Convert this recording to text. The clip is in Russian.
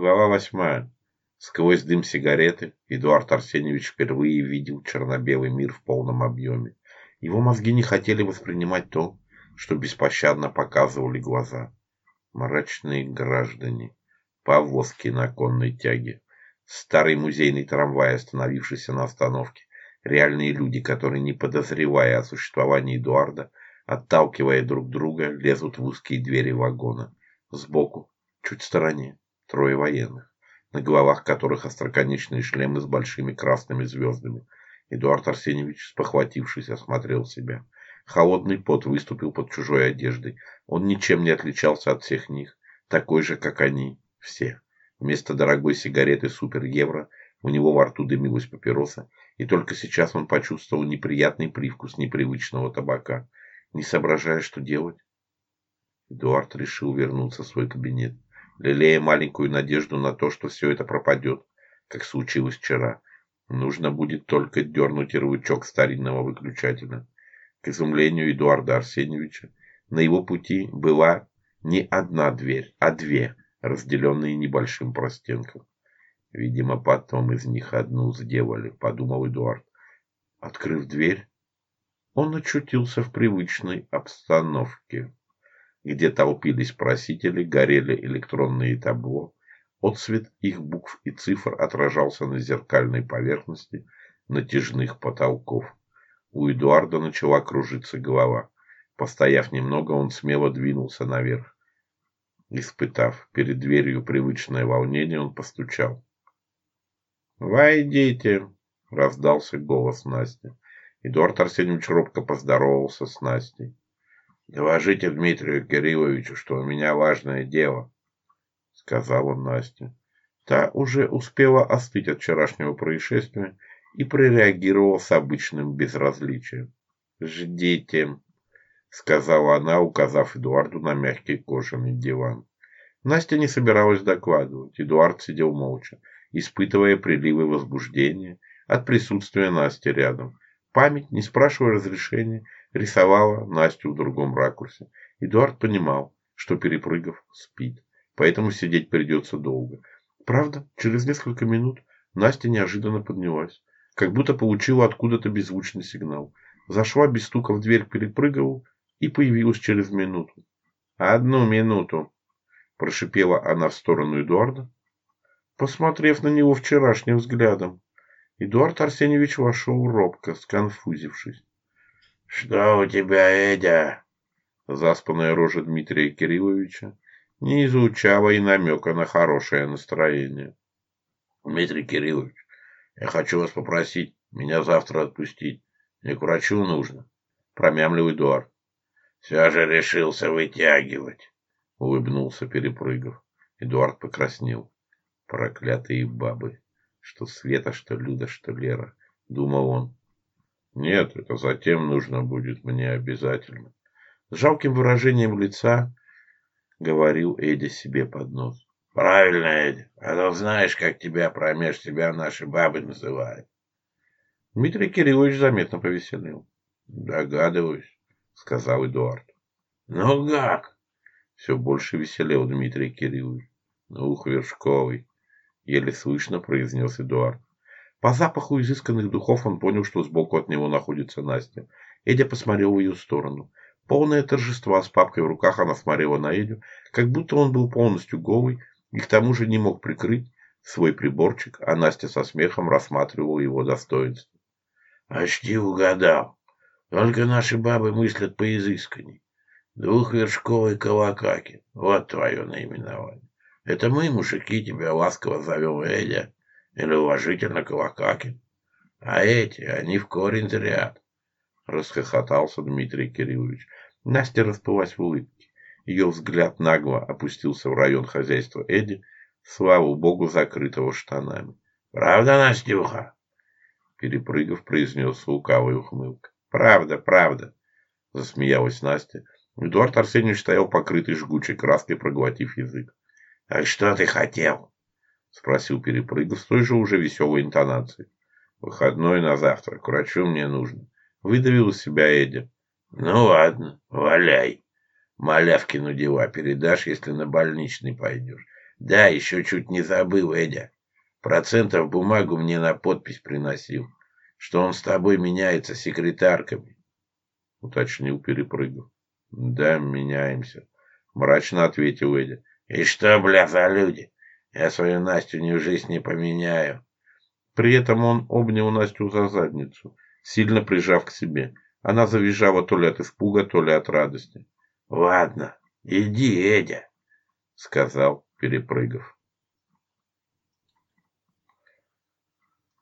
Глава восьмая. Сквозь дым сигареты Эдуард Арсеньевич впервые видел черно-белый мир в полном объеме. Его мозги не хотели воспринимать то, что беспощадно показывали глаза. Мрачные граждане, повозки на конной тяге, старый музейный трамвай, остановившийся на остановке, реальные люди, которые, не подозревая о существовании Эдуарда, отталкивая друг друга, лезут в узкие двери вагона. Сбоку, чуть в стороне, трое военных, на головах которых остроконечные шлемы с большими красными звездами. Эдуард Арсеньевич, спохватившись, осмотрел себя. Холодный пот выступил под чужой одеждой. Он ничем не отличался от всех них, такой же, как они все. Вместо дорогой сигареты супер-евро у него во рту дымилась папироса, и только сейчас он почувствовал неприятный привкус непривычного табака. Не соображая, что делать, Эдуард решил вернуться в свой кабинет лелея маленькую надежду на то, что все это пропадет, как случилось вчера. Нужно будет только дернуть рычаг старинного выключателя. К изумлению Эдуарда Арсеньевича на его пути была не одна дверь, а две, разделенные небольшим простенком. Видимо, потом из них одну сделали, подумал Эдуард. Открыв дверь, он очутился в привычной обстановке где толпились просители, горели электронные табло, отсвет их букв и цифр отражался на зеркальной поверхности натяжных потолков. У Эдуарда начала кружиться голова. Постояв немного, он смело двинулся наверх. Испытав перед дверью привычное волнение, он постучал. «Войдите!» — раздался голос Насти. Эдуард Арсеньевич робко поздоровался с Настей. Говорите Дмитрию Кирилловичу, что у меня важное дело, — сказала Настя. Та уже успела остыть от вчерашнего происшествия и прореагировала с обычным безразличием. «Ждите», — сказала она, указав Эдуарду на мягкий кожаный диван. Настя не собиралась докладывать. Эдуард сидел молча, испытывая приливы возбуждения от присутствия Насти рядом. Память, не спрашивая разрешения, рисовала Настю в другом ракурсе. Эдуард понимал, что перепрыгов спит, поэтому сидеть придется долго. Правда, через несколько минут Настя неожиданно поднялась, как будто получила откуда-то беззвучный сигнал. Зашла без стука в дверь Перепрыгову и появилась через минуту. «Одну минуту!» – прошипела она в сторону Эдуарда, посмотрев на него вчерашним взглядом. Эдуард Арсеньевич вошел робко, сконфузившись. «Что у тебя, Эдя?» Заспанная рожа Дмитрия Кирилловича не излучала и намека на хорошее настроение. «Дмитрий Кириллович, я хочу вас попросить меня завтра отпустить. Мне к врачу нужно», — промямлил Эдуард. «Все же решился вытягивать», — улыбнулся Перепрыгов. Эдуард покраснел. «Проклятые бабы! Что Света, что Люда, что Лера!» — думал он. Нет, это затем нужно будет мне обязательно. С жалким выражением лица говорил Эдди себе под нос. Правильно, Эдди. А то знаешь, как тебя промеж себя наши бабы называют. Дмитрий Кириллович заметно повеселил. Догадываюсь, сказал Эдуард. Ну как? Все больше веселел Дмитрий Кириллович. Ну, Вершковый, еле слышно произнес Эдуард. По запаху изысканных духов он понял, что сбоку от него находится Настя. Эдя посмотрел в ее сторону. Полное торжество с папкой в руках она смотрела на Эдю, как будто он был полностью голый и к тому же не мог прикрыть свой приборчик, а Настя со смехом рассматривала его достоинство. «Почти угадал. Только наши бабы мыслят по изысканней. Двухвершковый кавакаки. Вот твое наименование. Это мы, мужики, тебя ласково зовем Эдя, или уважительно к Авакакин. А эти, они в корень зрят, — расхохотался Дмитрий Кириллович. Настя расплылась в улыбке. Ее взгляд нагло опустился в район хозяйства Эдди, слава богу, закрытого штанами. «Правда, Настюха?» Перепрыгав, произнес лукавая ухмылка. «Правда, правда!» Засмеялась Настя. Эдуард Арсеньевич стоял покрытый жгучей краской, проглотив язык. «Так что ты хотел?» — спросил Перепрыгов с той же уже веселой интонацией. «Выходной на завтра. К врачу мне нужно». Выдавил из себя Эдди «Ну ладно, валяй. Малявкину дела передашь, если на больничный пойдешь. Да, еще чуть не забыл, Эдя. Процентов бумагу мне на подпись приносил, что он с тобой меняется секретарками», — уточнил Перепрыгов. «Да, меняемся», — мрачно ответил Эдя. «И что, бля, за люди?» Я свою Настю ни в жизнь не поменяю. При этом он обнял Настю за задницу, сильно прижав к себе. Она завизжала то ли от испуга, то ли от радости. «Ладно, иди, Эдя», — сказал, перепрыгав.